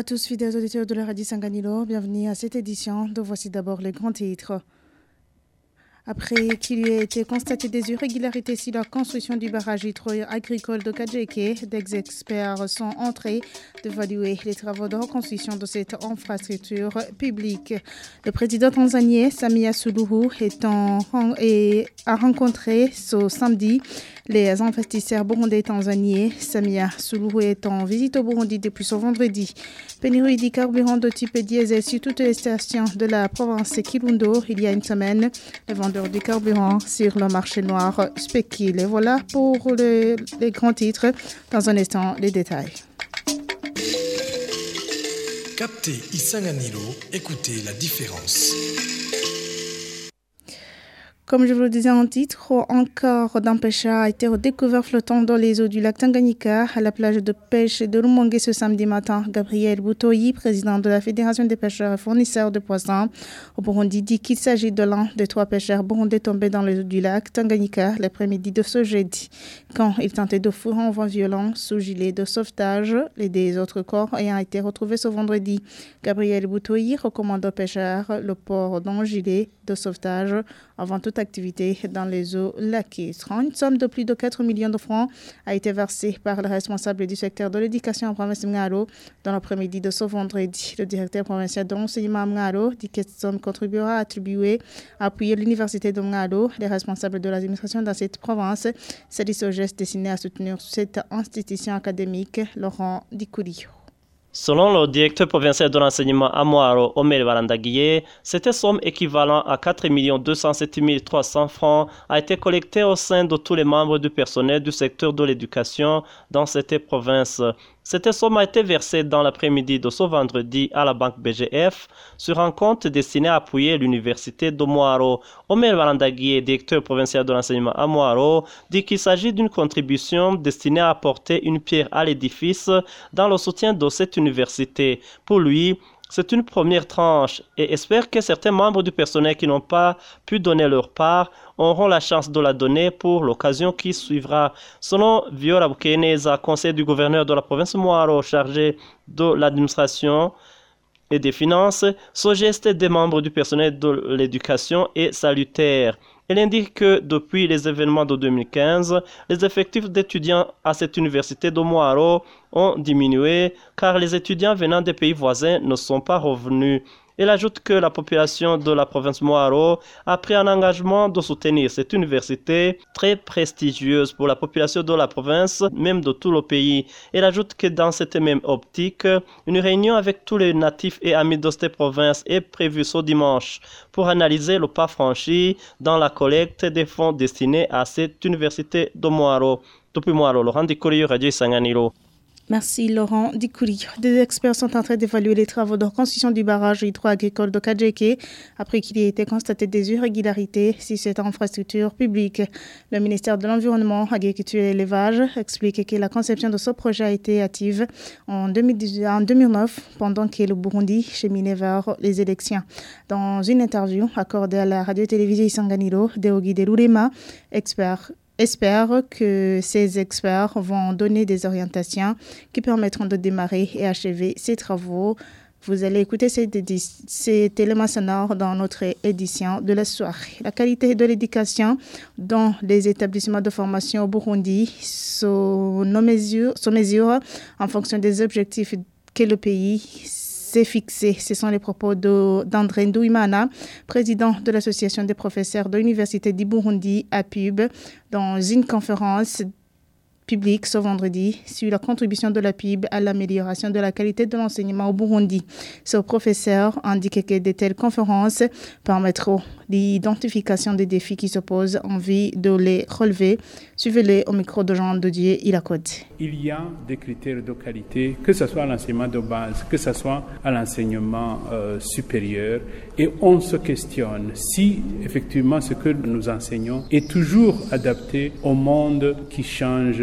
à tous, fidèles auditeurs de la Radio Sanganilo. Bienvenue à cette édition dont voici d'abord les grands titres. Après qu'il ait été constaté des irrégularités sur la construction du barrage agricole de Kajeke, des experts sont entrés d'évaluer les travaux de reconstruction de cette infrastructure publique. Le président tanzanien Samia Suluhu est en, a rencontré ce samedi les investisseurs burundais tanzaniens. Samia Suluhu est en visite au Burundi depuis ce vendredi. Pénurie du carburant de type diesel sur toutes les stations de la province Kirundo il y a une semaine. Les du carburant sur le marché noir spéculent. Et voilà pour les, les grands titres. Dans un instant, les détails. Captez Isanganilo, écoutez la différence. Comme je vous le disais en titre, encore d'un pêcheur a été redécouvert flottant dans les eaux du lac Tanganyika à la plage de pêche de Rumongue ce samedi matin. Gabriel Boutoyi, président de la Fédération des pêcheurs et fournisseurs de poissons au Burundi, dit qu'il s'agit de l'un des trois pêcheurs burundais tombés dans les eaux du lac Tanganyika l'après-midi de ce jeudi, quand ils tentaient de fourrer en vent violent sous gilet de sauvetage. Les des autres corps ayant été retrouvés ce vendredi. Gabriel Boutoyi recommande aux pêcheurs le port d'un gilet de sauvetage avant toute activité dans les eaux laquées. Une somme de plus de 4 millions de francs a été versée par le responsable du secteur de l'éducation en province de Mngaro dans l'après-midi de ce vendredi. Le directeur provincial de l'enseignement à Mngaro dit que cette somme contribuera à attribuer, à appuyer l'université de Mngaro. Les responsables de l'administration dans cette province salissent ce geste destiné à soutenir cette institution académique, Laurent Dikouli. Selon le directeur provincial de l'enseignement Amoaro Omer Barandaguié, cette somme équivalente à 4 207 300 francs a été collectée au sein de tous les membres du personnel du secteur de l'éducation dans cette province. Cette somme a été versée dans l'après-midi de ce vendredi à la banque BGF sur un compte destiné à appuyer l'université de Moaro. Omer Barandaguié, directeur provincial de l'enseignement à Moaro, dit qu'il s'agit d'une contribution destinée à apporter une pierre à l'édifice dans le soutien de cette université. Pour lui, c'est une première tranche et espère que certains membres du personnel qui n'ont pas pu donner leur part auront la chance de la donner pour l'occasion qui suivra. Selon Viola Bukeneza, conseiller du gouverneur de la province Moaro chargé de l'administration, et des finances, ce geste des membres du personnel de l'éducation est salutaire. Elle indique que depuis les événements de 2015, les effectifs d'étudiants à cette université de Moaro ont diminué car les étudiants venant des pays voisins ne sont pas revenus. Elle ajoute que la population de la province Moaro a pris un engagement de soutenir cette université très prestigieuse pour la population de la province, même de tout le pays. Elle ajoute que dans cette même optique, une réunion avec tous les natifs et amis de cette province est prévue ce dimanche pour analyser le pas franchi dans la collecte des fonds destinés à cette université de Moaro. Depuis Moaro, Laurent Dikouri, Radio Sanganiro. Merci Laurent Dikouli. Des experts sont en train d'évaluer les travaux de reconstruction du barrage hydro-agricole de Kajeke après qu'il ait été constaté des irrégularités sur cette infrastructure publique. Le ministère de l'Environnement, Agriculture et Élevage explique que la conception de ce projet a été active en, 2009 pendant que le Burundi cheminait vers les élections. Dans une interview accordée à la radio-télévision Isanganiro, Deogi Delurema, expert espère que ces experts vont donner des orientations qui permettront de démarrer et achever ces travaux. Vous allez écouter cet, élément sonore dans notre édition de la soirée. La qualité de l'éducation dans les établissements de formation au Burundi sont mesure, mesure en fonction des objectifs que le pays c'est fixé. Ce sont les propos d'André Ndouimana, président de l'Association des professeurs de l'Université du Burundi à Pub, dans une conférence public ce vendredi sur la contribution de la PIB à l'amélioration de la qualité de l'enseignement au Burundi. Ce professeur indique que de telles conférences permettront l'identification des défis qui se posent, envie de les relever. Suivez-les au micro de Jean Dieu, il a Il y a des critères de qualité, que ce soit à l'enseignement de base, que ce soit à l'enseignement euh, supérieur, et on se questionne si effectivement ce que nous enseignons est toujours adapté au monde qui change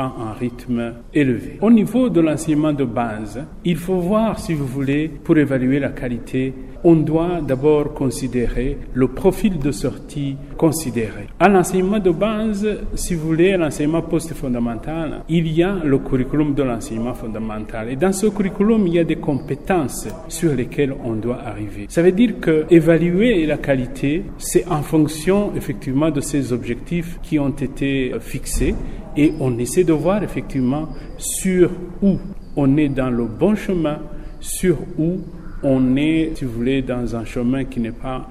à un rythme élevé. Au niveau de l'enseignement de base, il faut voir, si vous voulez, pour évaluer la qualité, on doit d'abord considérer le profil de sortie considéré. À l'enseignement de base, si vous voulez, l'enseignement post-fondamental, il y a le curriculum de l'enseignement fondamental. Et dans ce curriculum, il y a des compétences sur lesquelles on doit arriver. Ça veut dire que évaluer la qualité, c'est en fonction effectivement de ces objectifs qui ont été fixés et on essaie de voir effectivement sur où on est dans le bon chemin, sur où on est, si vous voulez, dans un chemin qui n'est pas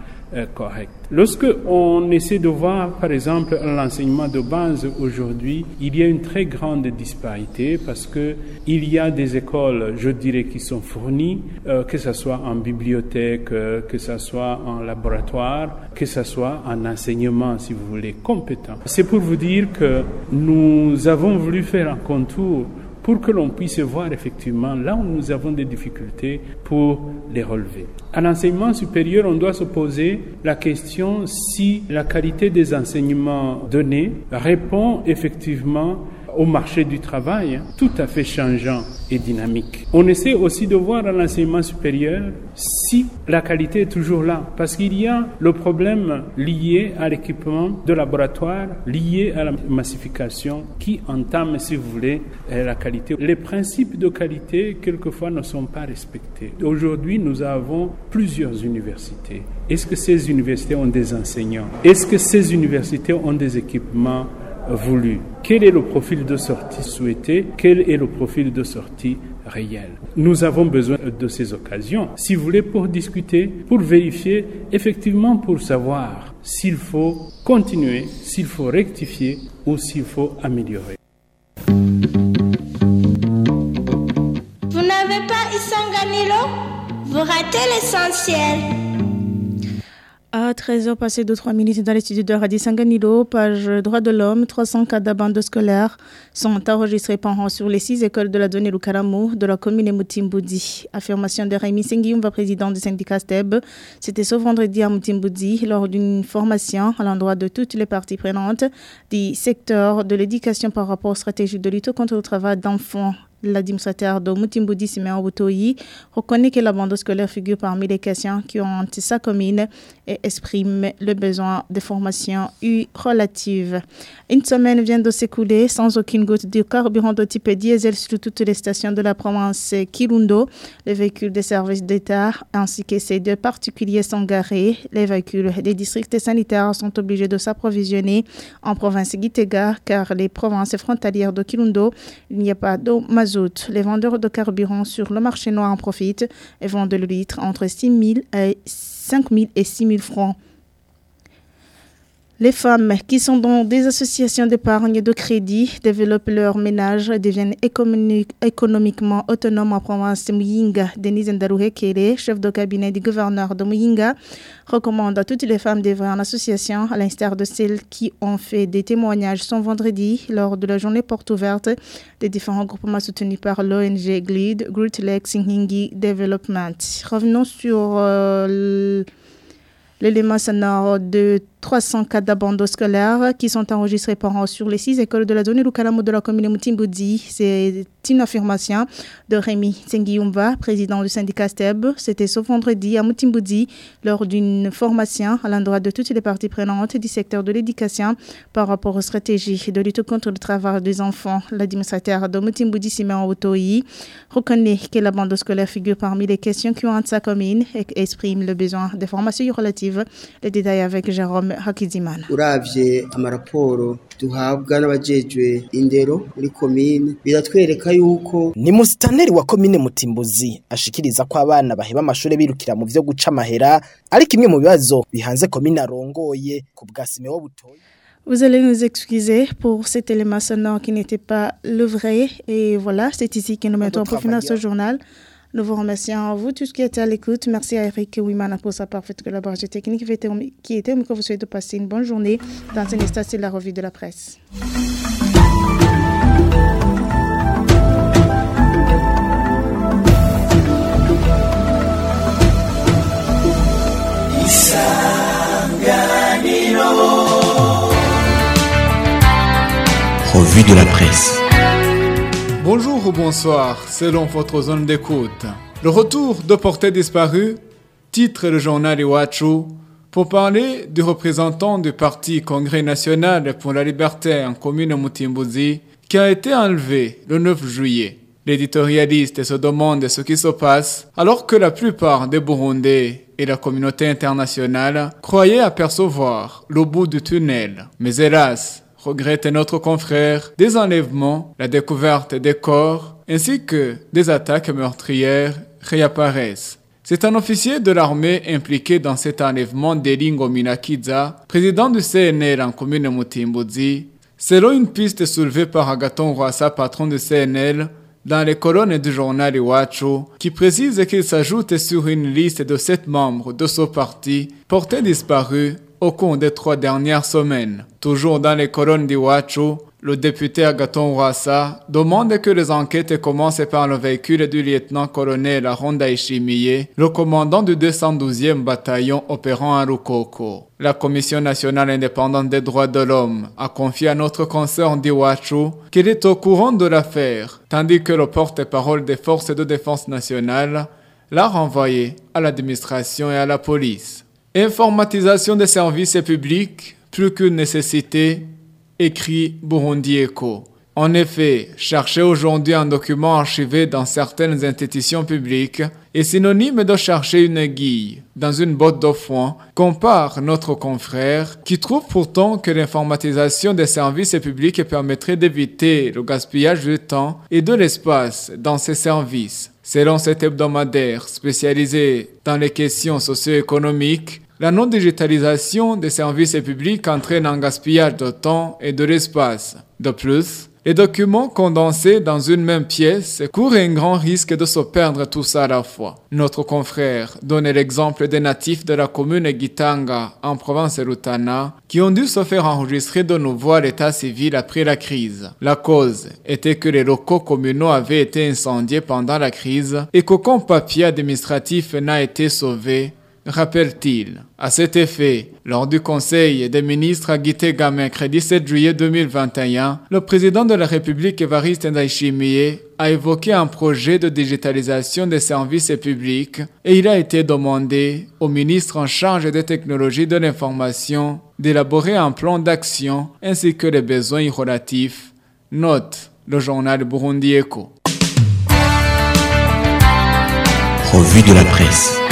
correct. Lorsque on essaie de voir, par exemple, l'enseignement de base aujourd'hui, il y a une très grande disparité parce que il y a des écoles, je dirais, qui sont fournies, euh, que ce soit en bibliothèque, euh, que ce soit en laboratoire, que ce soit en enseignement, si vous voulez, compétent. C'est pour vous dire que nous avons voulu faire un contour pour que l'on puisse voir effectivement là où nous avons des difficultés pour les relever. À l'enseignement supérieur, on doit se poser la question si la qualité des enseignements donnés répond effectivement au marché du travail, hein, tout à fait changeant et dynamique. On essaie aussi de voir à l'enseignement supérieur si la qualité est toujours là, parce qu'il y a le problème lié à l'équipement de laboratoire, lié à la massification qui entame, si vous voulez, euh, la qualité. Les principes de qualité, quelquefois, ne sont pas respectés. Aujourd'hui, nous avons plusieurs universités. Est-ce que ces universités ont des enseignants? Est-ce que ces universités ont des équipements Quel est le profil de sortie souhaité Quel est le profil de sortie réel Nous avons besoin de ces occasions, si vous voulez, pour discuter, pour vérifier, effectivement pour savoir s'il faut continuer, s'il faut rectifier ou s'il faut améliorer. Vous n'avez pas Isanganilo? Vous ratez l'essentiel. À 13h passé de 3 minutes dans les de Radio page droit de l'homme, 300 cas d'abandon scolaire sont enregistrés par an sur les 6 écoles de la donnée Lukaramu de la commune de Mutimboudi. Affirmation de Rémi Sengiumba, président du syndicat STEB. C'était ce vendredi à Mutimboudi lors d'une formation à l'endroit de toutes les parties prenantes du secteur de l'éducation par rapport aux stratégies de lutte contre le travail d'enfants L'administrateur de Mutimboudi, Siméon Boutoyi, reconnaît que l'abandon scolaire figure parmi les questions qui ont hanté sa commune et exprime le besoin de formation relative. Une semaine vient de s'écouler sans aucune goutte de carburant de type diesel sur toutes les stations de la province Kirundo. Les véhicules des services d'État ainsi que ces deux particuliers sont garés. Les véhicules des districts sanitaires sont obligés de s'approvisionner en province Gitega car les provinces frontalières de Kirundo, il n'y a pas d'eau les vendeurs de carburant sur le marché noir en profitent et vendent le litre entre 6 000 et 5 000 et 6 000 francs. Les femmes qui sont dans des associations d'épargne et de crédit développent leur ménage et deviennent économiquement autonomes en province de Muyinga. Denise Ndaruhekere, chef de cabinet du gouverneur de Muyinga, recommande à toutes les femmes d'œuvrer en association, à l'instar de celles qui ont fait des témoignages son vendredi lors de la journée porte ouverte des différents groupements soutenus par l'ONG GLID, Great Lake Singhingi Development. Revenons sur euh, l'élément sonore de 300 cas d'abandon scolaire qui sont enregistrés par an sur les six écoles de la zone Lukalamo de la commune de Mutimboudi. C'est une affirmation de Rémi Sengiumba, président du syndicat STEB. C'était ce vendredi à Mutimboudi lors d'une formation à l'endroit de toutes les parties prenantes du secteur de l'éducation par rapport aux stratégies de lutte contre le travail des enfants. L'administrateur de Mutimboudi, Simon Otoyi, reconnaît que l'abandon scolaire figure parmi les questions qui ont sa commune et exprime le besoin de formations relatives. Les détails avec Jérôme Hakizimana. uravye amaraporo duhabwa n'abajejwe indero muri komine biratwereka yuko ni musitaneri wa komine mutimbuzi ashikiriza ko abana baheba amashuri birukira mu vyo guca amahera ariko imwe mu bibazo bihanze komine arongoye ku bwa Simewo Butoyi Vous allez nous excuser pour cet élément sonore qui n'était pas le vrai. Et voilà, c'est ici que nous mettons pour finir ce journal. Nous vous remercions, vous tous qui étiez à l'écoute. Merci à Eric Wimana pour sa parfaite collaboration technique qui était au micro. Vous souhaite de passer une bonne journée. Dans un instant, c'est la revue de la presse. Revue de la presse. Bonjour ou bonsoir, selon votre zone d'écoute. Le retour de portée disparu, titre le journal Iwachu, pour parler du représentant du Parti Congrès national pour la liberté en commune Mutimbuzi, qui a été enlevé le 9 juillet. L'éditorialiste se demande ce qui se passe alors que la plupart des Burundais et la communauté internationale croyaient apercevoir le bout du tunnel. Mais hélas, regrette notre confrère des enlèvements, la découverte des corps ainsi que des attaques meurtrières réapparaissent. C'est un officier de l'armée impliqué dans cet enlèvement d'Elingo Minakiza, président du CNL en commune Mutimbuzi, selon une piste soulevée par Agaton Rwasa, patron du CNL, dans les colonnes du journal Iwachu, qui précise qu'il s'ajoute sur une liste de sept membres de ce parti portés disparus au cours des trois dernières semaines. Toujours dans les colonnes d'Iwachu, le député Agaton Rwasa demande que les enquêtes commencent par le véhicule du lieutenant-colonel Ronda Ishimiye, le commandant du 212e bataillon opérant à Rukoko. La Commission nationale indépendante des droits de l'homme a confié à notre consoeur d'Iwachu qu'il est au courant de l'affaire, tandis que le porte-parole des forces de défense nationale l'a renvoyé à l'administration et à la police. Informatisation des services publics, plus qu'une nécessité, écrit Burundi Echo. En effet, chercher aujourd'hui un document archivé dans certaines institutions publiques est synonyme de chercher une aiguille dans une botte de foin, compare notre confrère, qui trouve pourtant que l'informatisation des services publics permettrait d'éviter le gaspillage du temps et de l'espace dans ces services. Selon cet hebdomadaire spécialisé dans les questions socio-économiques, la non-digitalisation des services publics entraîne un gaspillage de temps et de l'espace. De plus, les documents condensés dans une même pièce courent un grand risque de se perdre tous à la fois. Notre confrère donne l'exemple des natifs de la commune Gitanga en province Rutana qui ont dû se faire enregistrer de nouveau à l'état civil après la crise. La cause était que les locaux communaux avaient été incendiés pendant la crise et qu'aucun papier administratif n'a été sauvé rappelle-t-il. À cet effet, lors du Conseil des ministres à Gitega mercredi 7 juillet 2021, le président de la République Evariste Ndayishimiye a évoqué un projet de digitalisation des services publics et il a été demandé au ministre en charge des technologies de l'information d'élaborer un plan d'action ainsi que les besoins relatifs. Note le journal Burundi Echo. Revue de la presse.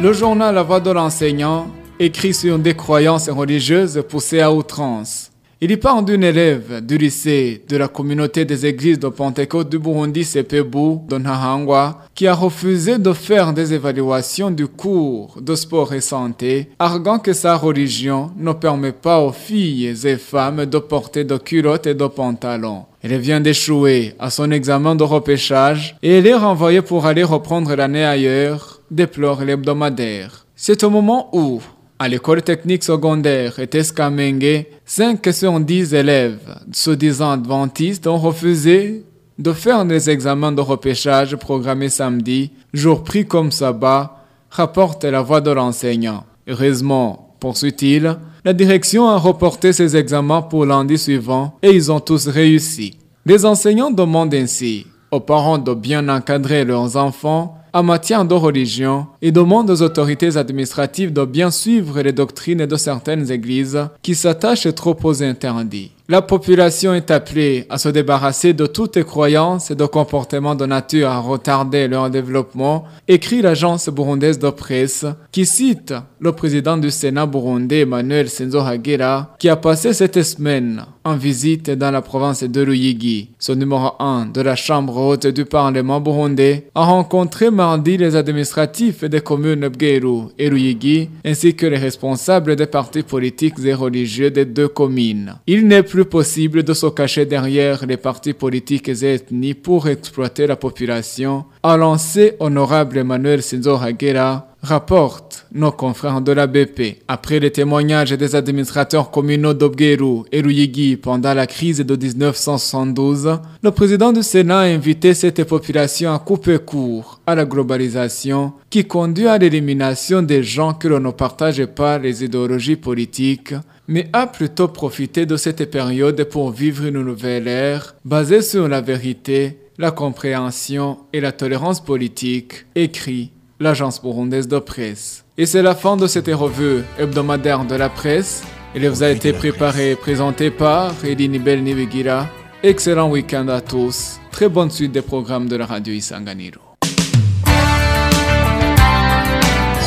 Le journal La Voix de l'enseignant écrit sur une décroyance religieuse poussée à outrance. Il y parle d'une élève du lycée de la communauté des églises de Pentecôte du Burundi Sepebu, de Nahangwa, qui a refusé de faire des évaluations du cours de sport et santé, arguant que sa religion ne permet pas aux filles et femmes de porter de culottes et de pantalons. Elle vient d'échouer à son examen de repêchage et elle est renvoyée pour aller reprendre l'année ailleurs, déplore l'hebdomadaire. C'est au moment où, à l'école technique secondaire Eteskamenge, 5 sur 10 élèves, se disant adventistes, ont refusé de faire des examens de repêchage programmés samedi, jour pris comme sabbat, rapporte la voix de l'enseignant. Heureusement, poursuit-il, la direction a reporté ces examens pour lundi suivant et ils ont tous réussi. Les enseignants demandent ainsi aux parents de bien encadrer leurs enfants en matière de religion et demandent aux autorités administratives de bien suivre les doctrines de certaines églises qui s'attachent trop aux interdits. La population est appelée à se débarrasser de toutes croyances et de comportements de nature à retarder leur développement, écrit l'agence burundaise de presse, qui cite le président du Sénat burundais Emmanuel Senzo Hagera, qui a passé cette semaine en visite dans la province de Ruyigi. Son numéro 1 de la Chambre haute du Parlement burundais a rencontré mardi les administratifs des communes Bgeru et Ruyigi, ainsi que les responsables des partis politiques et religieux des deux communes. Il n'est possible de se cacher derrière les partis politiques et ethniques pour exploiter la population, a lancé honorable Emmanuel Sinzo Hagera, rapporte nos confrères de la BP. Après les témoignages des administrateurs communaux d'Obgeru et Ruyigi pendant la crise de 1972, le président du Sénat a invité cette population à couper court à la globalisation qui conduit à l'élimination des gens que l'on ne partage pas les idéologies politiques mais a plutôt profité de cette période pour vivre une nouvelle ère basée sur la vérité, la compréhension et la tolérance politique, écrit l'agence burundaise de presse. Et c'est la fin de cette revue hebdomadaire de la presse. Elle vous a été préparée et présentée par Edini Bel Nibigira. Excellent week-end à tous. Très bonne suite des programmes de la radio Isanganiro.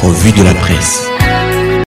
Revue de la presse.